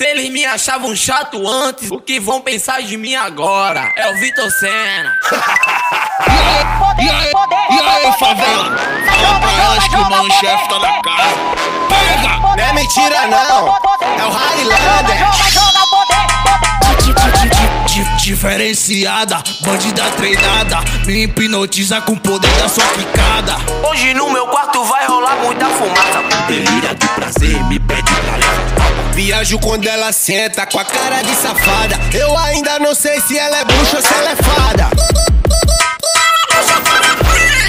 Se eles me achavam chato antes, o que vão pensar de mim agora? É o Vitor Senna. e aí, e aí, favela? Fala pra elas que o mano chefe tá na cara. Pega! Não é mentira não, é o Highlander. Diferenciada, bandida treinada, me hipnotiza com o poder da sua picada. Hoje no meu quarto vai rolar muita fumaça. Delíria de prazer, Viajo quando ela senta com a cara de safada. Eu ainda não sei se ela é bruxa ou se ela é fada.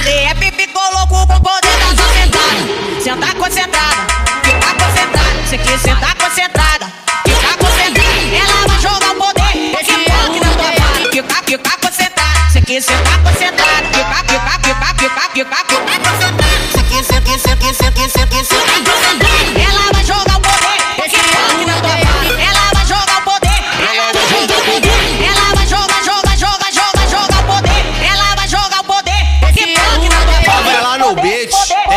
É pipi colocou com o poder da sua sentada. Sentar concentrada, ficar concentrada. Você quer sentar concentrada, ficar concentrada. Ela vai jogar o poder, esse rock na tua cara. Ficar, ficar concentrada. Você quer sentar concentrada, ficar, ficar, ficar, ficar, ficar, ficar concentrada. Você quer, você quer, você quer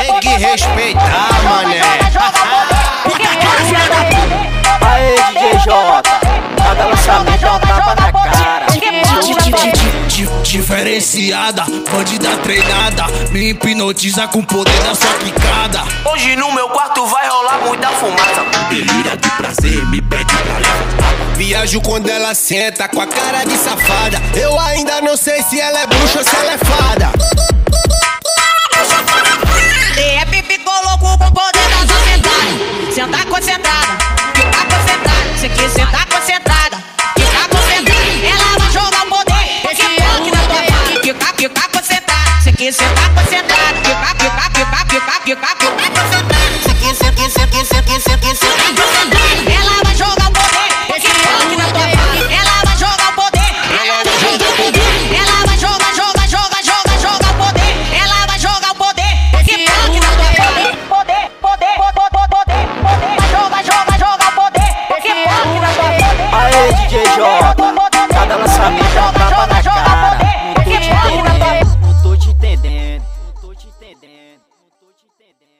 tem que respeitar, mané. Aê, DJ J, cada lançamento é um tapa na cara. Diferenciada, bandida treinada, me hipnotiza com o poder da sua picada. Hoje no meu quarto vai rolar muita fumaça. Delíria de prazer, me pede pra levar. Viajo quando ela senta com a cara de safada. Eu ainda não sei se ela é bruxa ou se ela é fada. Ela vai jogar o poder, esse rock na tua cara. Ela vai jogar o poder, ela vai jogar o poder. Ela vai jogar, joga, joga, joga, joga o poder. Ela vai jogar o poder, esse rock na tua cara. Poder, poder, poder, poder, poder. Joga, joga, joga o poder, esse rock na tua cara. Aê, DJ Jota, cada lançamento é uma tapa na cara. Não tô te entendendo, não tô te entendendo, não tô te entendendo.